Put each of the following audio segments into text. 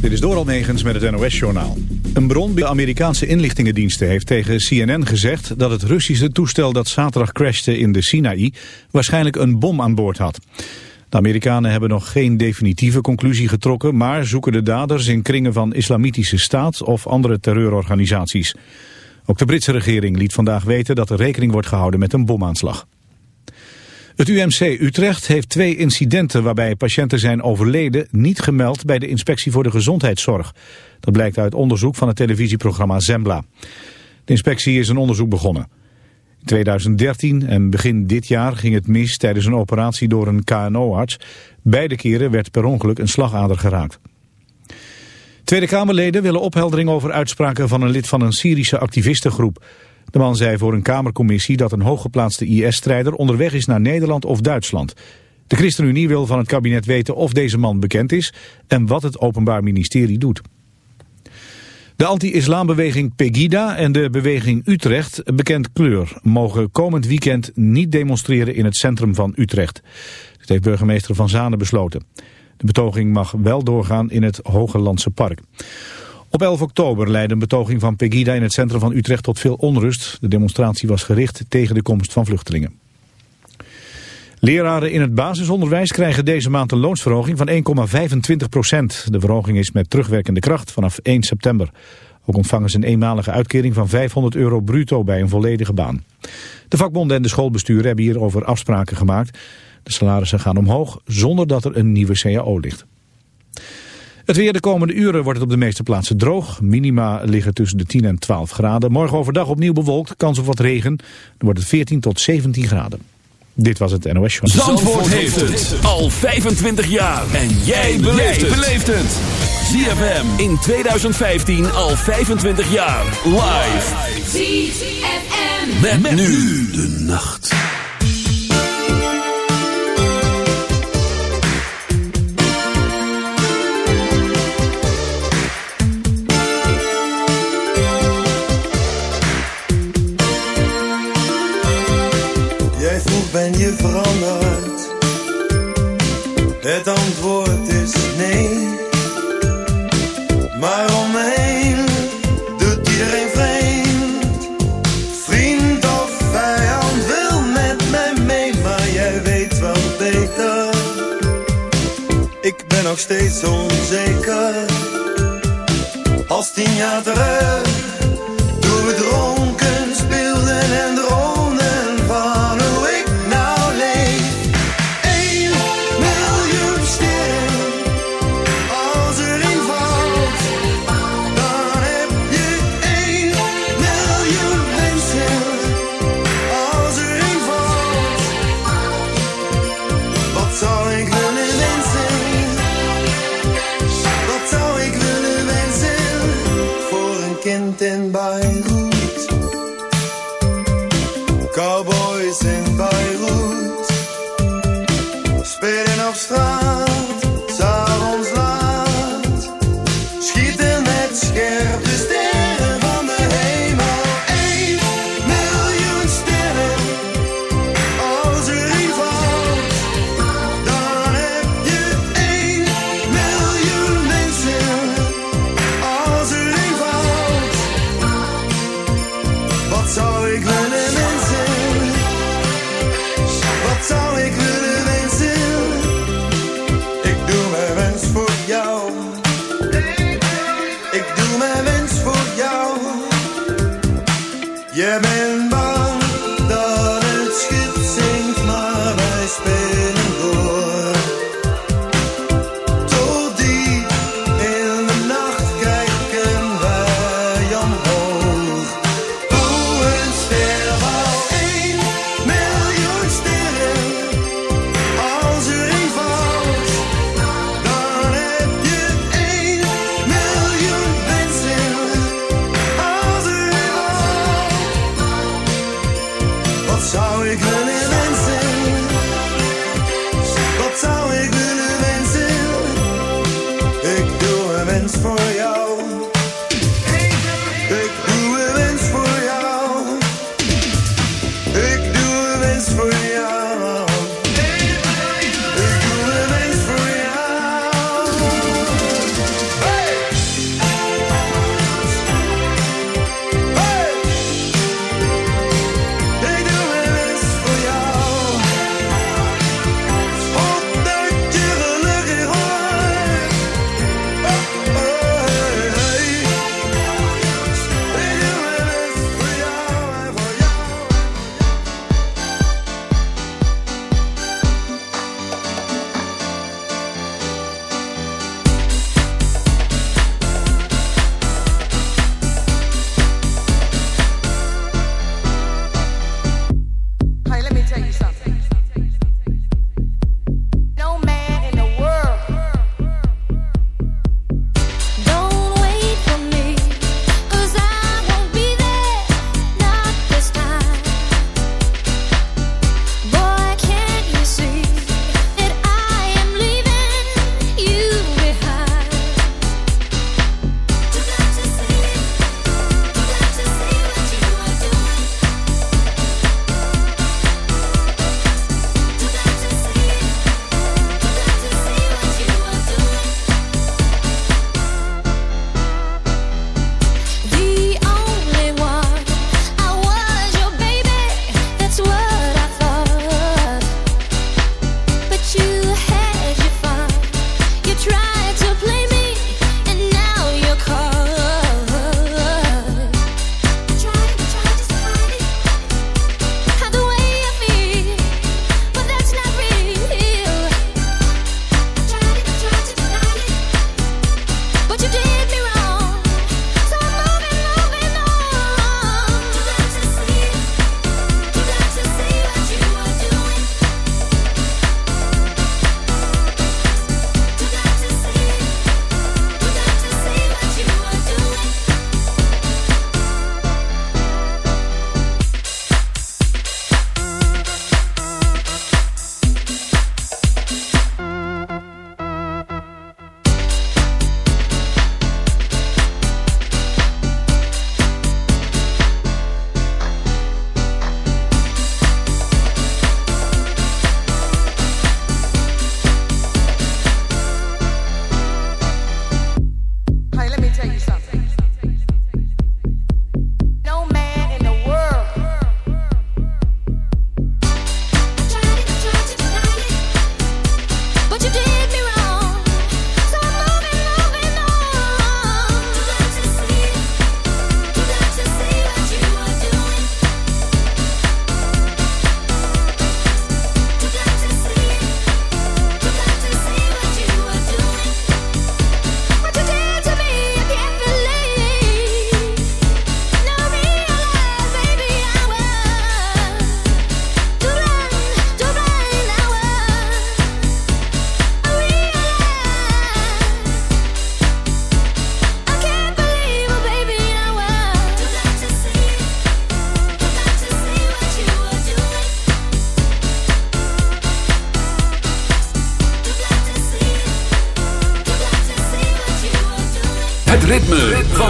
Dit is Doral Negens met het NOS-journaal. Een bron bij de Amerikaanse inlichtingendiensten heeft tegen CNN gezegd... dat het Russische toestel dat zaterdag crashte in de Sinaï... waarschijnlijk een bom aan boord had. De Amerikanen hebben nog geen definitieve conclusie getrokken... maar zoeken de daders in kringen van islamitische staat of andere terreurorganisaties. Ook de Britse regering liet vandaag weten dat er rekening wordt gehouden met een bomaanslag. Het UMC Utrecht heeft twee incidenten waarbij patiënten zijn overleden niet gemeld bij de Inspectie voor de Gezondheidszorg. Dat blijkt uit onderzoek van het televisieprogramma Zembla. De inspectie is een onderzoek begonnen. In 2013 en begin dit jaar ging het mis tijdens een operatie door een KNO-arts. Beide keren werd per ongeluk een slagader geraakt. Tweede Kamerleden willen opheldering over uitspraken van een lid van een Syrische activistengroep. De man zei voor een Kamercommissie dat een hooggeplaatste IS-strijder onderweg is naar Nederland of Duitsland. De ChristenUnie wil van het kabinet weten of deze man bekend is en wat het Openbaar Ministerie doet. De anti-islambeweging Pegida en de beweging Utrecht, bekend kleur, mogen komend weekend niet demonstreren in het centrum van Utrecht. Dat heeft burgemeester Van Zanen besloten. De betoging mag wel doorgaan in het Hogelandse Park. Op 11 oktober leidde een betoging van Pegida in het centrum van Utrecht tot veel onrust. De demonstratie was gericht tegen de komst van vluchtelingen. Leraren in het basisonderwijs krijgen deze maand een loonsverhoging van 1,25 procent. De verhoging is met terugwerkende kracht vanaf 1 september. Ook ontvangen ze een eenmalige uitkering van 500 euro bruto bij een volledige baan. De vakbonden en de schoolbesturen hebben hierover afspraken gemaakt. De salarissen gaan omhoog zonder dat er een nieuwe CAO ligt. Het weer de komende uren wordt het op de meeste plaatsen droog. Minima liggen tussen de 10 en 12 graden. Morgen overdag opnieuw bewolkt, kans op wat regen. Dan wordt het 14 tot 17 graden. Dit was het NOS Show. Zandvoort, Zandvoort heeft het al 25 jaar. En jij beleeft het. ZFM in 2015 al 25 jaar. Live. ZFM. Met, met nu de nacht. Nog steeds onzeker. Als tien jaar terug, toen we dronken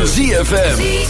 ZFM.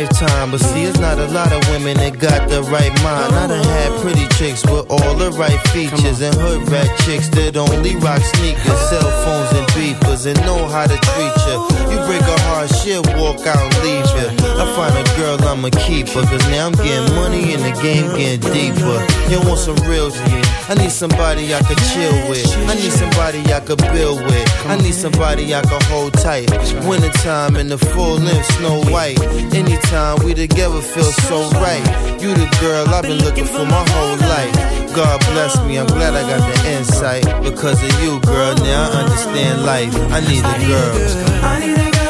Lifetime, but see, it's not a lot of women that got the right mind. I done had pretty chicks with all the right features, and hood rat chicks that only rock sneakers, cell phones, and beepers, and know how to treat you. You break a heart, shit, walk out and leave you. A girl, I'ma keep her, cause now I'm getting money and the game getting deeper. You want some real shit? I need somebody I could chill with. I need somebody I could build with. I need somebody I could hold tight. Wintertime in the full length, snow white. Anytime we together feel so right. You the girl I've been looking for my whole life. God bless me, I'm glad I got the insight. Because of you, girl, now I understand life. I need a girl. I need a girl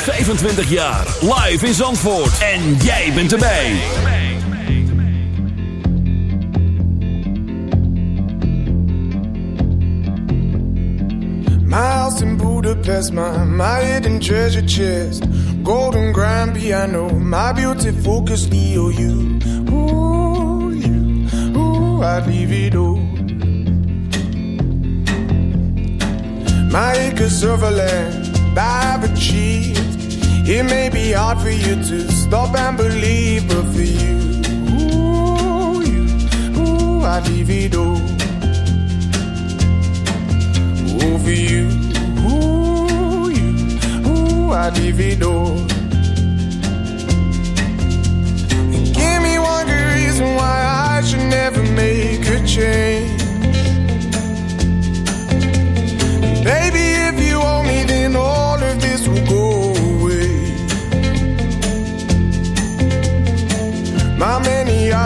25 jaar. Live in Zandvoort. En jij bent erbij. My house in Budapest, my, my hidden treasure chest. Golden grand piano, my beauty focus, EOU. Ooh, you, ooh, I'd leave it all. My acres of land have achieved. It may be hard for you to stop and believe, but for you, ooh, you, ooh, I'd leave it all. Ooh, for you, ooh, you, ooh, I'd leave it all. Give me one good reason why I should never make a change. Baby, if you owe me, then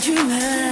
Dreamer?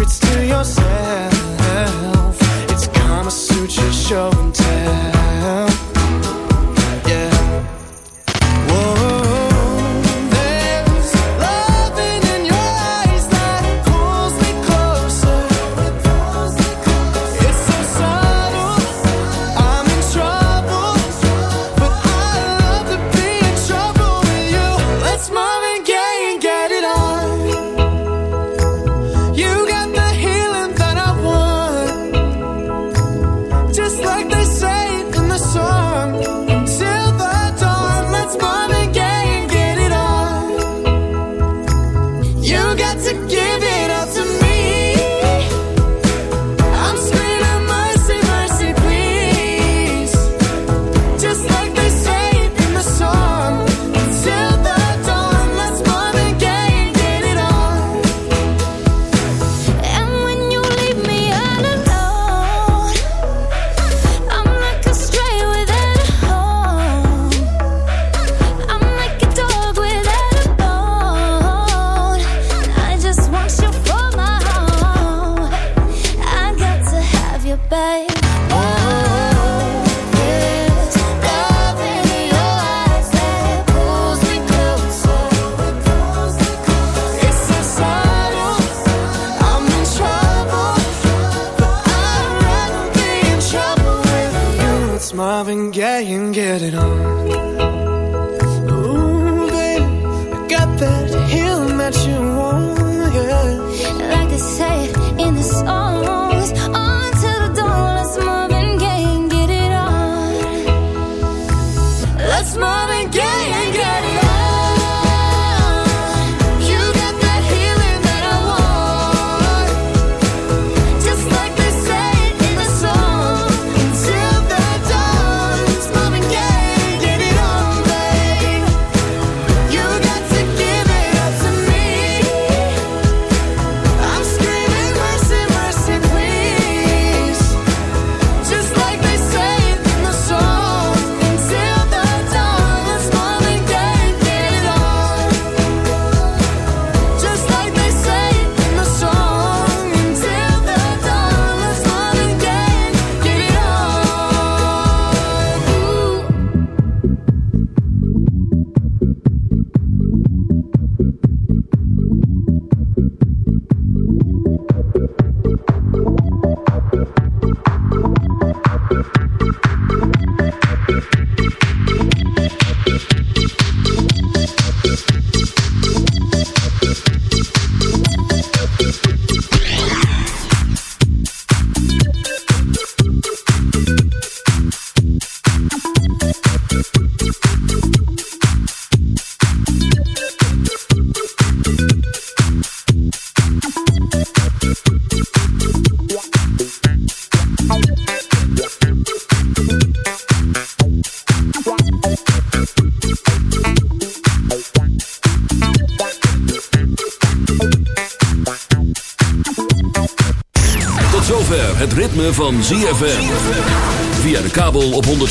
secrets to yourself. It's Kama Sutra show and tell. that's more than getting